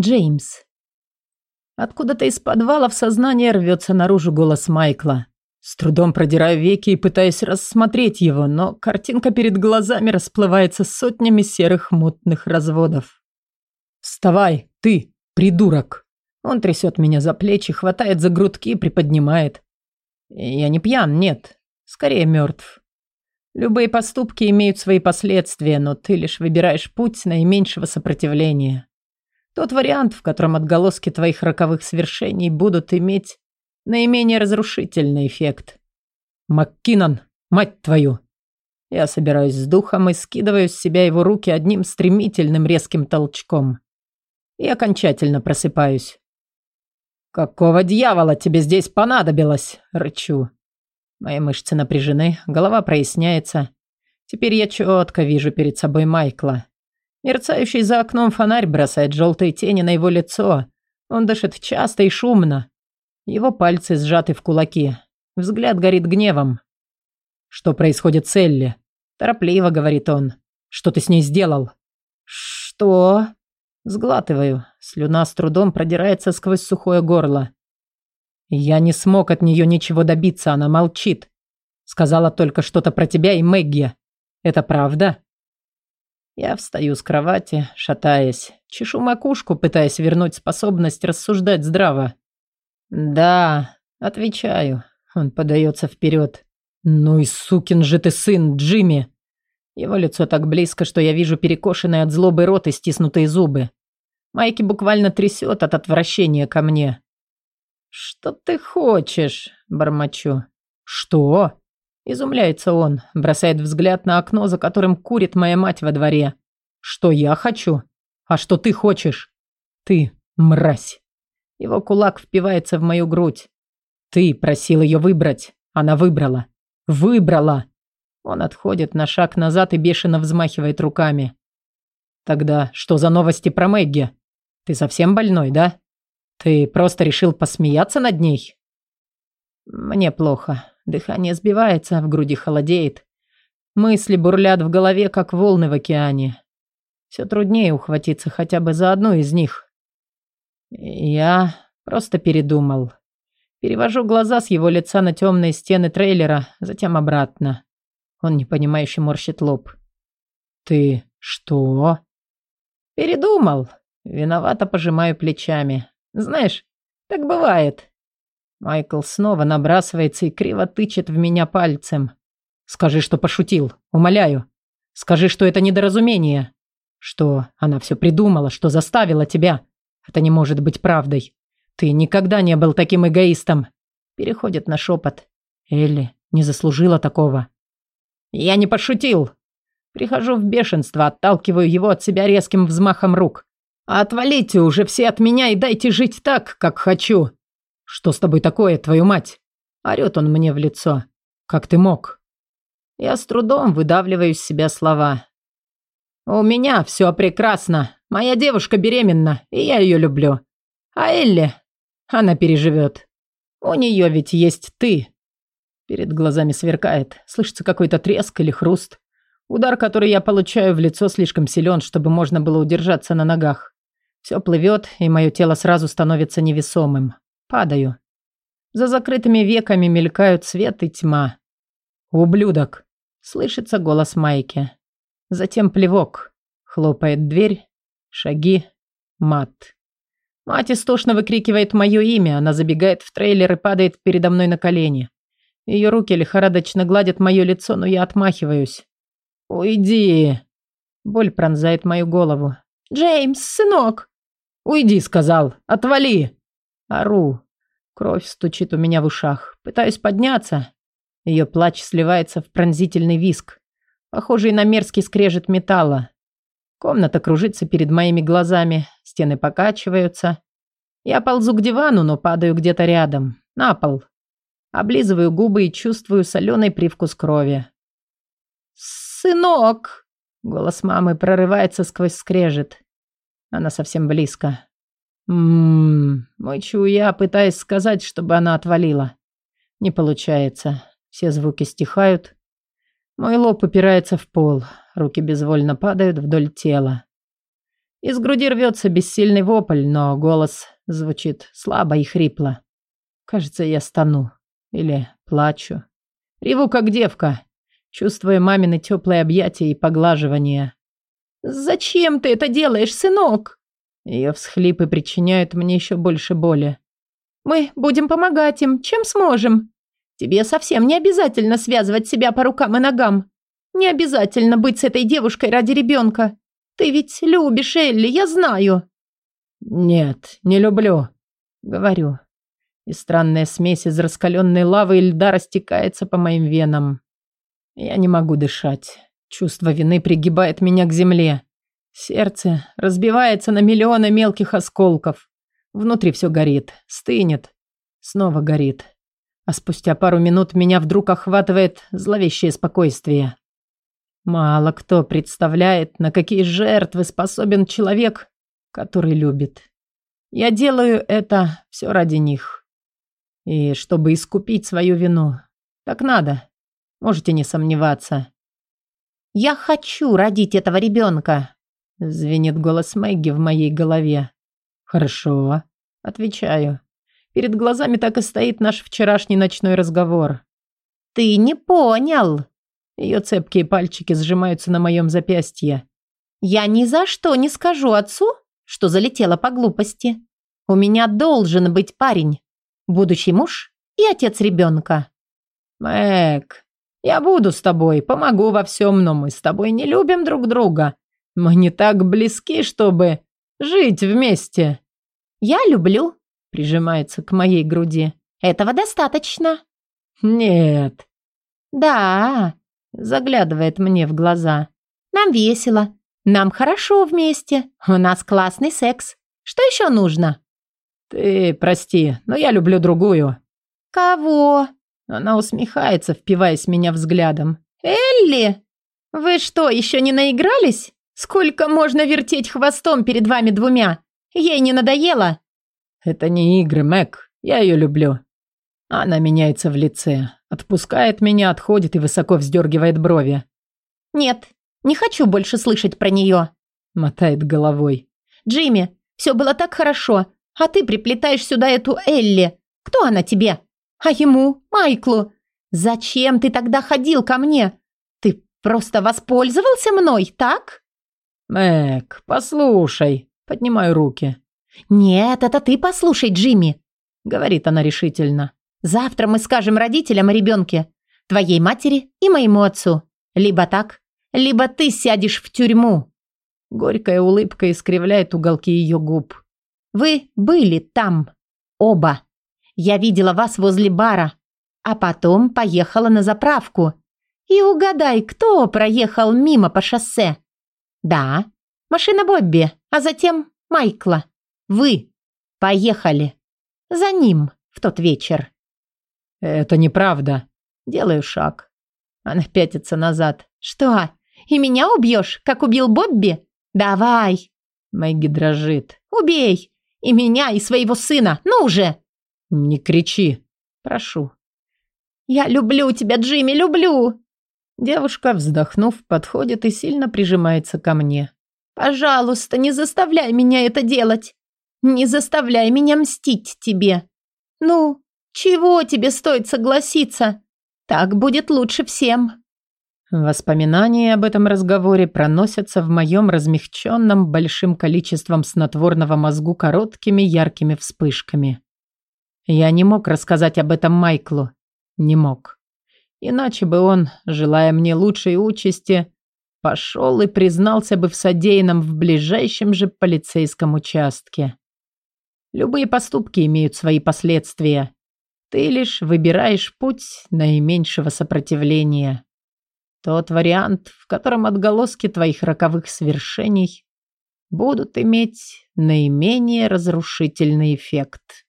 Джеймс. Откуда-то из подвала в сознание рвется наружу голос Майкла. С трудом продираю веки и пытаюсь рассмотреть его, но картинка перед глазами расплывается сотнями серых мутных разводов. «Вставай, ты, придурок!» Он трясет меня за плечи, хватает за грудки, приподнимает. Я не пьян, нет. Скорее мертв. Любые поступки имеют свои последствия, но ты лишь выбираешь путь наименьшего сопротивления. Тот вариант, в котором отголоски твоих роковых свершений будут иметь наименее разрушительный эффект. МакКиннон, мать твою! Я собираюсь с духом и скидываю с себя его руки одним стремительным резким толчком. И окончательно просыпаюсь. «Какого дьявола тебе здесь понадобилось?» – рычу. Мои мышцы напряжены, голова проясняется. Теперь я четко вижу перед собой Майкла. Мерцающий за окном фонарь бросает желтые тени на его лицо. Он дышит часто и шумно. Его пальцы сжаты в кулаки. Взгляд горит гневом. «Что происходит с Элли?» Торопливо говорит он. «Что ты с ней сделал?» «Что?» Сглатываю. Слюна с трудом продирается сквозь сухое горло. Я не смог от нее ничего добиться, она молчит. Сказала только что-то про тебя и Мэгги. Это правда? Я встаю с кровати, шатаясь, чешу макушку, пытаясь вернуть способность рассуждать здраво. «Да», — отвечаю. Он подается вперед. «Ну и сукин же ты сын, Джимми!» Его лицо так близко, что я вижу перекошенные от злобы рот и стиснутые зубы. Майки буквально трясет от отвращения ко мне. «Что ты хочешь?» – бормочу. «Что?» Изумляется он, бросает взгляд на окно, за которым курит моя мать во дворе. Что я хочу? А что ты хочешь? Ты мразь. Его кулак впивается в мою грудь. Ты просил ее выбрать. Она выбрала. Выбрала. Он отходит на шаг назад и бешено взмахивает руками. Тогда что за новости про Мэгги? Ты совсем больной, да? Ты просто решил посмеяться над ней? Мне плохо. Дыхание сбивается, в груди холодеет. Мысли бурлят в голове, как волны в океане. Все труднее ухватиться хотя бы за одну из них. Я просто передумал. Перевожу глаза с его лица на темные стены трейлера, затем обратно. Он непонимающе морщит лоб. «Ты что?» «Передумал». Виновато пожимаю плечами. «Знаешь, так бывает. Майкл снова набрасывается и криво тычет в меня пальцем. «Скажи, что пошутил. Умоляю. Скажи, что это недоразумение. Что она все придумала, что заставила тебя. Это не может быть правдой. Ты никогда не был таким эгоистом». Переходит на шепот. Элли не заслужила такого. «Я не пошутил!» Прихожу в бешенство, отталкиваю его от себя резким взмахом рук. «Отвалите уже все от меня и дайте жить так, как хочу!» «Что с тобой такое, твою мать?» Орёт он мне в лицо. «Как ты мог?» Я с трудом выдавливаю из себя слова. «У меня все прекрасно. Моя девушка беременна, и я ее люблю. А Элли, она переживет. У нее ведь есть ты». Перед глазами сверкает, слышится какой-то треск или хруст. Удар, который я получаю в лицо, слишком силен, чтобы можно было удержаться на ногах. Все плывет, и мое тело сразу становится невесомым. Падаю. За закрытыми веками мелькают свет и тьма. «Ублюдок!» – слышится голос Майки. Затем плевок. Хлопает дверь. Шаги. Мат. Мать истошно выкрикивает мое имя. Она забегает в трейлер и падает передо мной на колени. Ее руки лихорадочно гладят мое лицо, но я отмахиваюсь. «Уйди!» Боль пронзает мою голову. «Джеймс, сынок!» «Уйди!» – сказал. «Отвали!» Ору. Кровь стучит у меня в ушах. Пытаюсь подняться. Ее плач сливается в пронзительный виск, похожий на мерзкий скрежет металла. Комната кружится перед моими глазами, стены покачиваются. Я ползу к дивану, но падаю где-то рядом, на пол. Облизываю губы и чувствую соленый привкус крови. «Сынок!» Голос мамы прорывается сквозь скрежет. Она совсем близко. Ммм, мычу я, пытаясь сказать, чтобы она отвалила. Не получается. Все звуки стихают. Мой лоб упирается в пол. Руки безвольно падают вдоль тела. Из груди рвется бессильный вопль, но голос звучит слабо и хрипло. Кажется, я стану. Или плачу. Реву, как девка, чувствуя мамины теплые объятия и поглаживания. «Зачем ты это делаешь, сынок?» Ее всхлипы причиняют мне еще больше боли. «Мы будем помогать им, чем сможем. Тебе совсем не обязательно связывать себя по рукам и ногам. Не обязательно быть с этой девушкой ради ребенка. Ты ведь любишь Элли, я знаю». «Нет, не люблю», — говорю. И странная смесь из раскаленной лавы и льда растекается по моим венам. Я не могу дышать. Чувство вины пригибает меня к земле. Сердце разбивается на миллионы мелких осколков. Внутри все горит, стынет, снова горит. А спустя пару минут меня вдруг охватывает зловещее спокойствие. Мало кто представляет, на какие жертвы способен человек, который любит. Я делаю это все ради них. И чтобы искупить свою вину. Так надо. Можете не сомневаться. «Я хочу родить этого ребенка», — звенит голос Мэгги в моей голове. «Хорошо», — отвечаю. Перед глазами так и стоит наш вчерашний ночной разговор. «Ты не понял», ее цепкие пальчики сжимаются на моем запястье. «Я ни за что не скажу отцу, что залетела по глупости. У меня должен быть парень, будущий муж и отец ребенка». «Мэг, я буду с тобой, помогу во всем, но мы с тобой не любим друг друга. Мы не так близки, чтобы жить вместе». «Я люблю», — прижимается к моей груди. «Этого достаточно». «Нет». «Да, Заглядывает мне в глаза. «Нам весело. Нам хорошо вместе. У нас классный секс. Что еще нужно?» «Ты прости, но я люблю другую». «Кого?» Она усмехается, впиваясь меня взглядом. «Элли? Вы что, еще не наигрались? Сколько можно вертеть хвостом перед вами двумя? Ей не надоело?» «Это не игры, Мэг. Я ее люблю». Она меняется в лице. Отпускает меня, отходит и высоко вздергивает брови. «Нет, не хочу больше слышать про нее», — мотает головой. «Джимми, все было так хорошо, а ты приплетаешь сюда эту Элли. Кто она тебе? А ему, Майклу? Зачем ты тогда ходил ко мне? Ты просто воспользовался мной, так?» «Мэг, послушай», — поднимаю руки. «Нет, это ты послушай, Джимми», — говорит она решительно. Завтра мы скажем родителям о ребенке, твоей матери и моему отцу. Либо так, либо ты сядешь в тюрьму». Горькая улыбка искривляет уголки ее губ. «Вы были там. Оба. Я видела вас возле бара, а потом поехала на заправку. И угадай, кто проехал мимо по шоссе?» «Да, машина Бобби, а затем Майкла. Вы поехали. За ним в тот вечер». «Это неправда». Делаю шаг. Она пятится назад. «Что, и меня убьешь, как убил Бобби? Давай!» Мэгги дрожит. «Убей! И меня, и своего сына! Ну уже!» «Не кричи! Прошу!» «Я люблю тебя, Джимми, люблю!» Девушка, вздохнув, подходит и сильно прижимается ко мне. «Пожалуйста, не заставляй меня это делать! Не заставляй меня мстить тебе! Ну, чего тебе стоит согласиться? Так будет лучше всем. Воспоминания об этом разговоре проносятся в моем размягченном большим количеством снотворного мозгу короткими яркими вспышками. Я не мог рассказать об этом Майклу. Не мог. Иначе бы он, желая мне лучшей участи, пошел и признался бы в содеянном в ближайшем же полицейском участке. Любые поступки имеют свои последствия. Ты лишь выбираешь путь наименьшего сопротивления. Тот вариант, в котором отголоски твоих роковых свершений будут иметь наименее разрушительный эффект.